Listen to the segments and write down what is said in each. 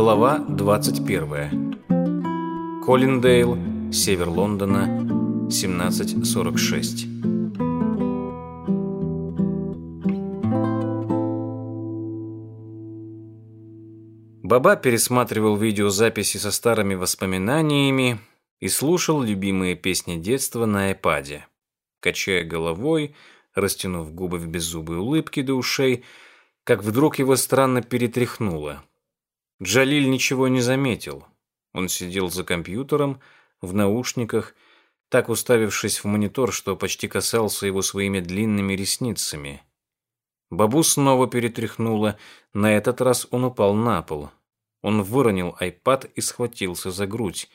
Глава 21. Коллиндейл, север Лондона, 1746. Баба пересматривал видеозаписи со старыми воспоминаниями и слушал любимые песни детства на айпаде. Качая головой, растянув губы в беззубой улыбке до ушей, как вдруг его странно перетряхнуло. Джалиль ничего не заметил. Он сидел за компьютером, в наушниках, так уставившись в монитор, что почти касался его своими длинными ресницами. Бабу снова перетряхнуло, на этот раз он упал на пол. Он выронил айпад и схватился за грудь.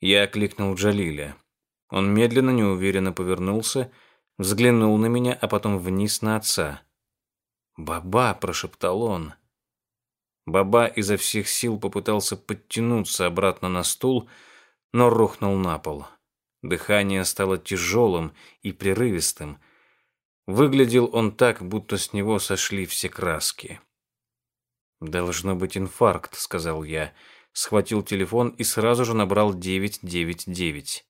Я окликнул Джалиля. Он медленно, неуверенно повернулся, взглянул на меня, а потом вниз на отца. «Баба!» – прошептал он. Баба изо всех сил попытался подтянуться обратно на стул, но рухнул на пол. Дыхание стало тяжелым и прерывистым. Выглядел он так, будто с него сошли все краски. «Должно быть инфаркт», — сказал я. Схватил телефон и сразу же набрал 999.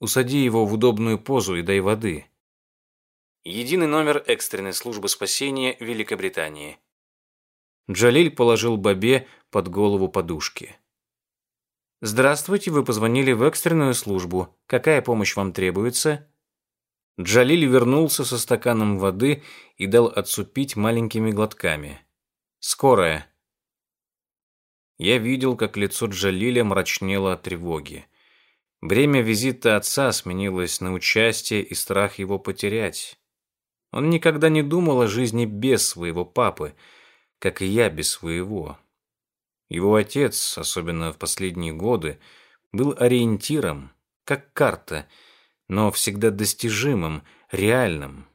«Усади его в удобную позу и дай воды». Единый номер экстренной службы спасения Великобритании. Джалиль положил Бабе под голову подушки. «Здравствуйте, вы позвонили в экстренную службу. Какая помощь вам требуется?» Джалиль вернулся со стаканом воды и дал отсупить маленькими глотками. «Скорая». Я видел, как лицо Джалиля мрачнело от тревоги. Время визита отца сменилось на участие и страх его потерять. Он никогда не думал о жизни без своего папы, как и я без своего. Его отец, особенно в последние годы, был ориентиром, как карта, но всегда достижимым, реальным.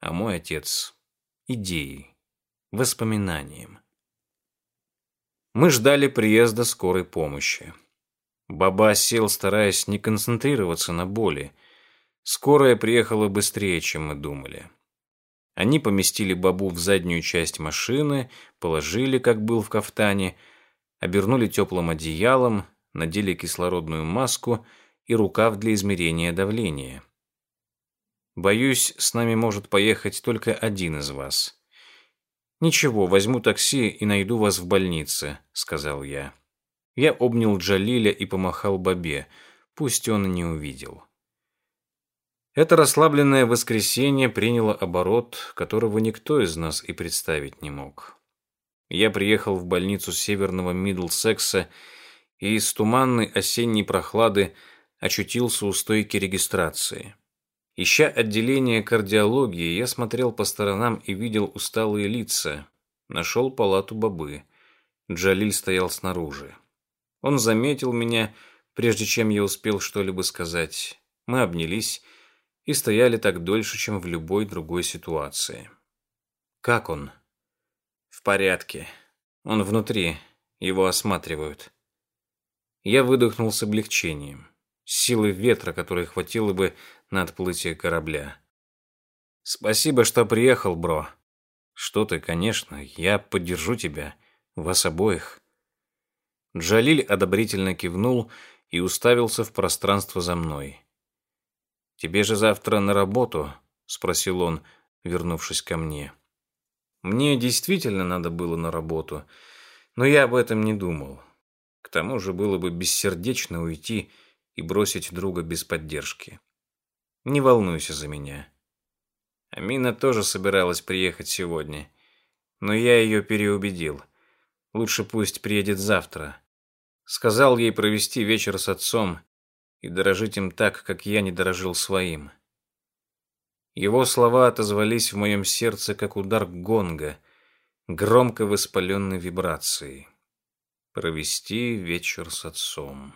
А мой отец — идеей, воспоминанием. Мы ждали приезда скорой помощи. Баба сел, стараясь не концентрироваться на боли. Скорая приехала быстрее, чем мы думали. Они поместили бабу в заднюю часть машины, положили, как был в кафтане, обернули теплым одеялом, надели кислородную маску и рукав для измерения давления. «Боюсь, с нами может поехать только один из вас». «Ничего, возьму такси и найду вас в больнице», — сказал я. Я обнял Джалиля и помахал Бабе, пусть он не увидел. Это расслабленное воскресенье приняло оборот, которого никто из нас и представить не мог. Я приехал в больницу северного Мидлсекса и из туманной осенней прохлады очутился у стойки регистрации. Ища отделение кардиологии, я смотрел по сторонам и видел усталые лица. Нашел палату бобы. Джалиль стоял снаружи. Он заметил меня, прежде чем я успел что-либо сказать. Мы обнялись и стояли так дольше, чем в любой другой ситуации. Как он? В порядке. Он внутри. Его осматривают. Я выдохнул с облегчением. Силы ветра, которой хватило бы на отплытие корабля. Спасибо, что приехал, бро. Что ты, конечно, я поддержу тебя. Вас обоих. Джалиль одобрительно кивнул и уставился в пространство за мной. «Тебе же завтра на работу?» — спросил он, вернувшись ко мне. Мне действительно надо было на работу, но я об этом не думал. К тому же было бы бессердечно уйти и бросить друга без поддержки. Не волнуйся за меня. Амина тоже собиралась приехать сегодня, но я ее переубедил. Лучше пусть приедет завтра. Сказал ей провести вечер с отцом и дорожить им так, как я не дорожил своим. Его слова отозвались в моем сердце, как удар гонга, громко воспаленной вибрацией. Провести вечер с отцом.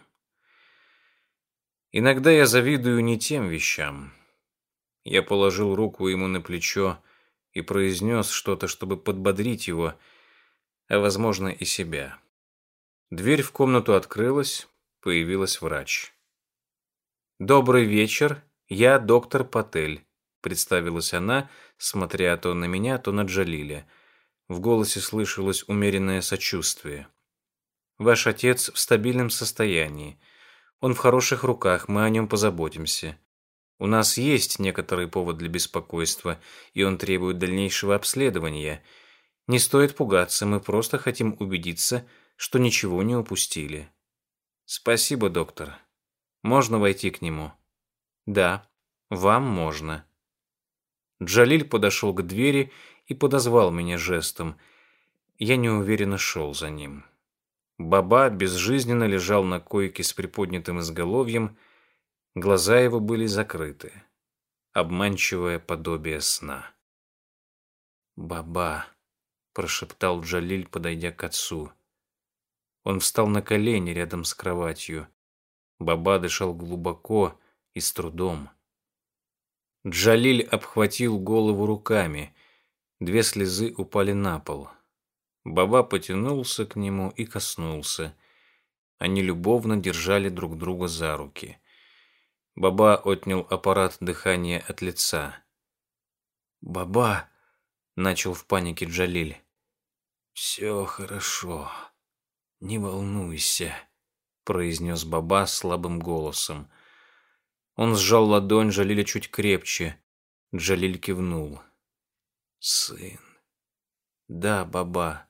Иногда я завидую не тем вещам. Я положил руку ему на плечо и произнес что-то, чтобы подбодрить его, а, возможно, и себя. Дверь в комнату открылась, появилась врач. «Добрый вечер, я доктор Патель», — представилась она, смотря то на меня, то на Джалиля. В голосе слышалось умеренное сочувствие. Ваш отец в стабильном состоянии. Он в хороших руках, мы о нем позаботимся. У нас есть некоторый повод для беспокойства, и он требует дальнейшего обследования. Не стоит пугаться, мы просто хотим убедиться, что ничего не упустили. Спасибо, доктор. Можно войти к нему? Да, вам можно. Джалиль подошел к двери и подозвал меня жестом. Я неуверенно шел за ним. Баба безжизненно лежал на койке с приподнятым изголовьем, глаза его были закрыты. Обманчивое подобие сна. «Баба», — прошептал Джалиль, подойдя к отцу. Он встал на колени рядом с кроватью. Баба дышал глубоко и с трудом. Джалиль обхватил голову руками. Две слезы упали на пол. Баба потянулся к нему и коснулся. Они любовно держали друг друга за руки. Баба отнял аппарат дыхания от лица. «Баба!» — начал в панике Джалиль. «Все хорошо. Не волнуйся», — произнес Баба слабым голосом. Он сжал ладонь Джалиля чуть крепче. Джалиль кивнул. «Сын. Да, Баба,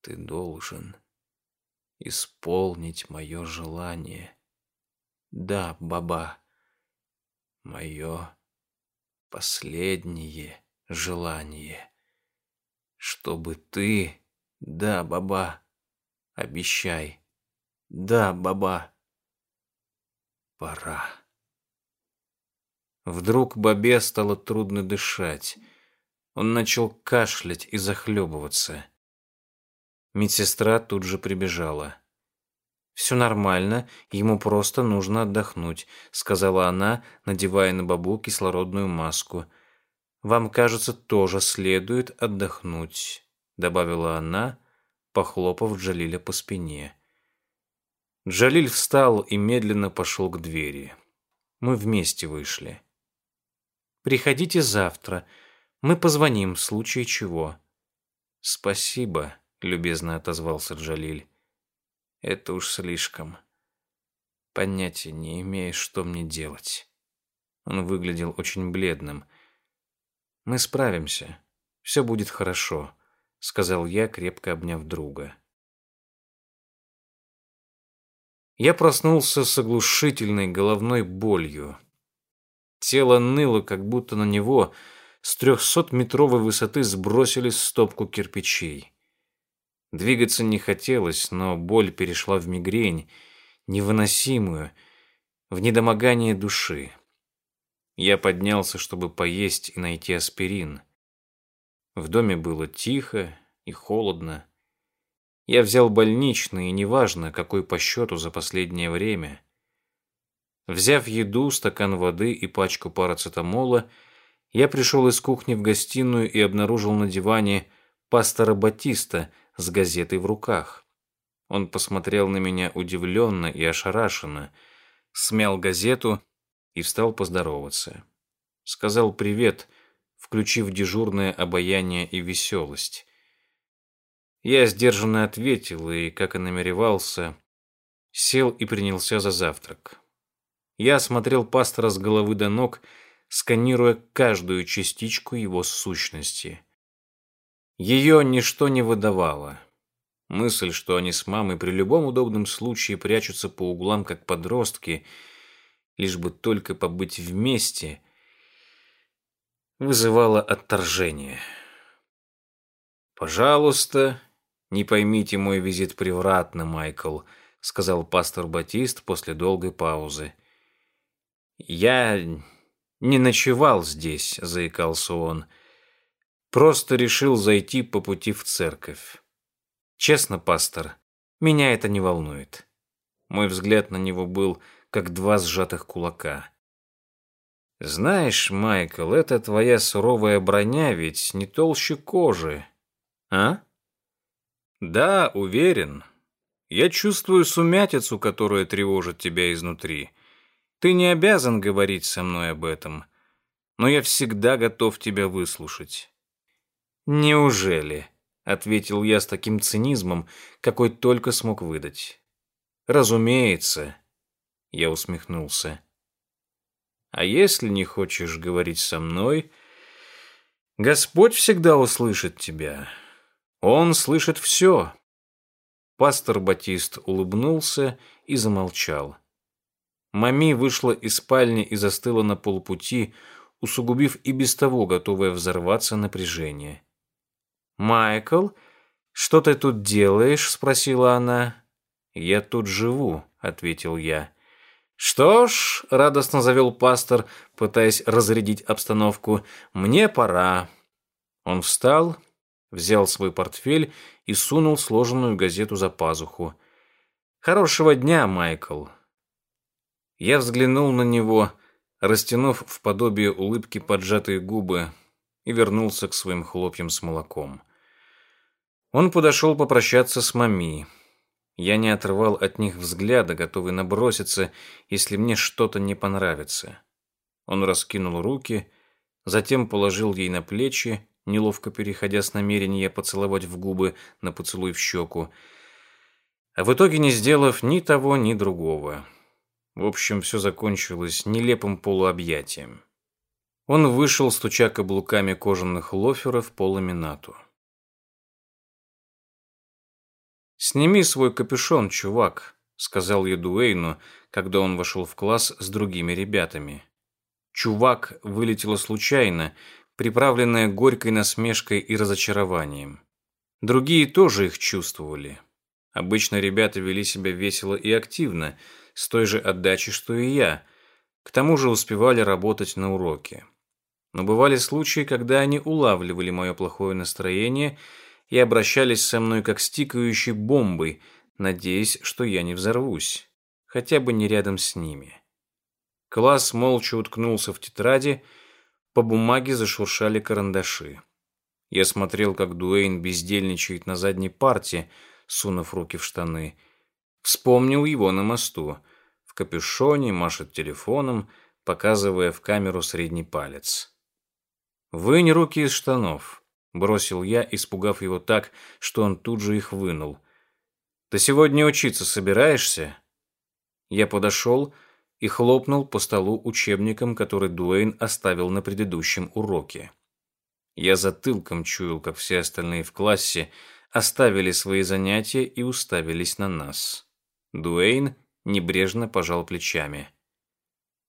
ты должен исполнить мое желание. Да, Баба, мое последнее желание. Чтобы ты... Да, Баба, обещай. Да, Баба. Пора. Вдруг Бабе стало трудно дышать. Он начал кашлять и захлебываться. Медсестра тут же прибежала. «Все нормально, ему просто нужно отдохнуть», сказала она, надевая на бабу кислородную маску. «Вам, кажется, тоже следует отдохнуть», добавила она, похлопав Джалиля по спине. Джалиль встал и медленно пошел к двери. Мы вместе вышли. «Приходите завтра. Мы позвоним в случае чего». «Спасибо», — любезно отозвался Джалиль. «Это уж слишком. Понятия не имею, что мне делать». Он выглядел очень бледным. «Мы справимся. Все будет хорошо», — сказал я, крепко обняв друга. Я проснулся с оглушительной головной болью. Тело ныло, как будто на него с трехсотметровой высоты сбросили стопку кирпичей. Двигаться не хотелось, но боль перешла в мигрень, невыносимую, в недомогание души. Я поднялся, чтобы поесть и найти аспирин. В доме было тихо и холодно. Я взял больничный, и неважно, какой по счету за последнее время. Взяв еду, стакан воды и пачку парацетамола, я пришел из кухни в гостиную и обнаружил на диване пастора Батиста с газетой в руках. Он посмотрел на меня удивленно и ошарашенно, смял газету и встал поздороваться. Сказал «привет», включив дежурное обаяние и веселость. Я сдержанно ответил и, как и намеревался, сел и принялся за завтрак. Я осмотрел пастора с головы до ног, сканируя каждую частичку его сущности. Ее ничто не выдавало. Мысль, что они с мамой при любом удобном случае прячутся по углам, как подростки, лишь бы только побыть вместе, вызывала отторжение. «Пожалуйста, «Не поймите мой визит превратно, Майкл», — сказал пастор Батист после долгой паузы. «Я не ночевал здесь», — заикался он. «Просто решил зайти по пути в церковь. Честно, пастор, меня это не волнует». Мой взгляд на него был, как два сжатых кулака. «Знаешь, Майкл, эта твоя суровая броня ведь не толще кожи, а?» Да, уверен. Я чувствую сумятицу, которая тревожит тебя изнутри. Ты не обязан говорить со мной об этом, но я всегда готов тебя выслушать. Неужели? ответил я с таким цинизмом, какой только смог выдать. Разумеется, я усмехнулся. А если не хочешь говорить со мной, Господь всегда услышит тебя. Он слышит все. Пастор Батист улыбнулся и замолчал. Мами вышла из спальни и застыла на полпути, усугубив и без того готовое взорваться напряжение. «Майкл, что ты тут делаешь?» — спросила она. «Я тут живу», — ответил я. «Что ж», — радостно завел пастор, пытаясь разрядить обстановку, — «мне пора». Он встал, взял свой портфель и сунул сложенную газету за пазуху. «Хорошего дня, Майкл». Я взглянул на него, растянув в подобие улыбки поджатые губы, и вернулся к своим хлопьям с молоком. Он подошел попрощаться с мами. Я не отрывал от них взгляда, готовый наброситься, если мне что-то не понравится. Он раскинул руки, затем положил ей на плечи, неловко переходя с намерения поцеловать в губы на поцелуй в щеку, а в итоге не сделав ни того, ни другого. В общем, все закончилось нелепым полуобъятием. Он вышел, стуча каблуками кожаных лоферов по ламинату. «Сними свой капюшон, чувак», — сказал я Дуэйну, когда он вошел в класс с другими ребятами. «Чувак» вылетело случайно, приправленное горькой насмешкой и разочарованием. Другие тоже их чувствовали. Обычно ребята вели себя весело и активно, с той же отдачей, что и я. К тому же успевали работать на уроке. Но бывали случаи, когда они улавливали мое плохое настроение — и обращались со мной как с тикающей бомбой, надеясь, что я не взорвусь, хотя бы не рядом с ними. Класс молча уткнулся в тетради, по бумаге зашуршали карандаши. Я смотрел, как Дуэйн бездельничает на задней парте, сунув руки в штаны. Вспомнил его на мосту. В капюшоне машет телефоном, показывая в камеру средний палец. «Вынь руки из штанов», бросил я, испугав его так, что он тут же их вынул. Ты сегодня учиться собираешься? Я подошел и хлопнул по столу учебником, который Дуэйн оставил на предыдущем уроке. Я затылком чуял, как все остальные в классе оставили свои занятия и уставились на нас. Дуэйн небрежно пожал плечами.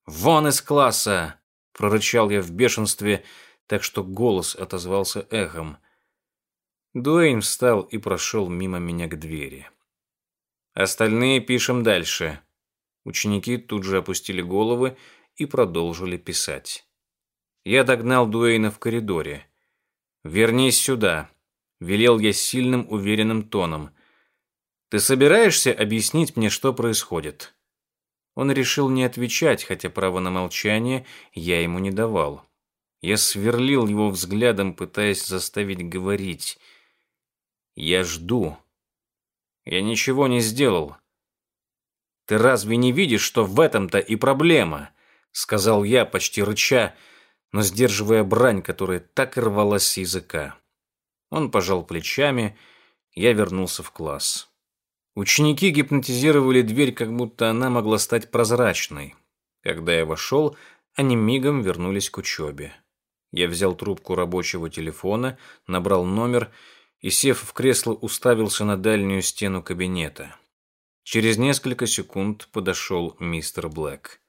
«Вон из класса!» — прорычал я в бешенстве, так что голос отозвался эхом. Дуэйн встал и прошел мимо меня к двери. Остальные пишем дальше. Ученики тут же опустили головы и продолжили писать. Я догнал Дуэйна в коридоре. «Вернись сюда», — велел я сильным, уверенным тоном. «Ты собираешься объяснить мне, что происходит?» Он решил не отвечать, хотя право на молчание я ему не давал. Я сверлил его взглядом, пытаясь заставить говорить. Я жду. Я ничего не сделал. Ты разве не видишь, что в этом-то и проблема? Сказал я, почти рыча, но сдерживая брань, которая так рвалась с языка. Он пожал плечами, я вернулся в класс. Ученики гипнотизировали дверь, как будто она могла стать прозрачной. Когда я вошел, они мигом вернулись к учебе. Я взял трубку рабочего телефона, набрал номер и, сев в кресло, уставился на дальнюю стену кабинета. Через несколько секунд подошел мистер Блэк.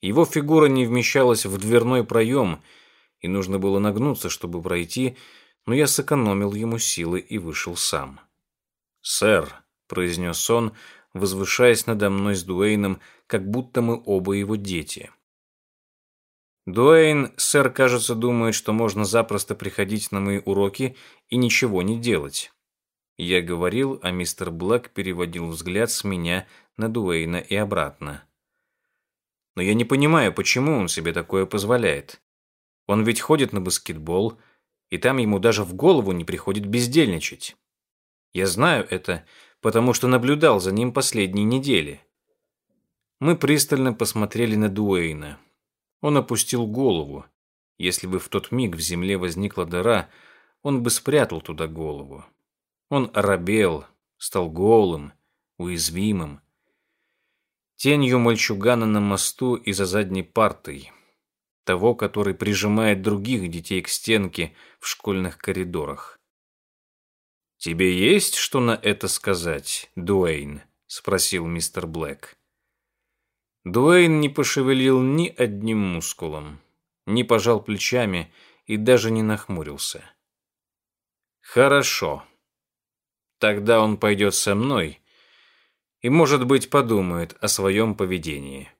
Его фигура не вмещалась в дверной проем, и нужно было нагнуться, чтобы пройти, но я сэкономил ему силы и вышел сам. «Сэр», — произнес он, возвышаясь надо мной с Дуэйном, как будто мы оба его дети. Дуэйн, сэр, кажется, думает, что можно запросто приходить на мои уроки и ничего не делать. Я говорил, а мистер Блэк переводил взгляд с меня на Дуэйна и обратно. Но я не понимаю, почему он себе такое позволяет. Он ведь ходит на баскетбол, и там ему даже в голову не приходит бездельничать. Я знаю это, потому что наблюдал за ним последние недели. Мы пристально посмотрели на Дуэйна. Он опустил голову. Если бы в тот миг в земле возникла дыра, он бы спрятал туда голову. Он оробел, стал голым, уязвимым. Тенью мальчугана на мосту и за задней партой. Того, который прижимает других детей к стенке в школьных коридорах. «Тебе есть что на это сказать, Дуэйн?» — спросил мистер Блэк. Дуэйн не пошевелил ни одним мускулом, не пожал плечами и даже не нахмурился. «Хорошо. Тогда он пойдет со мной и, может быть, подумает о своем поведении».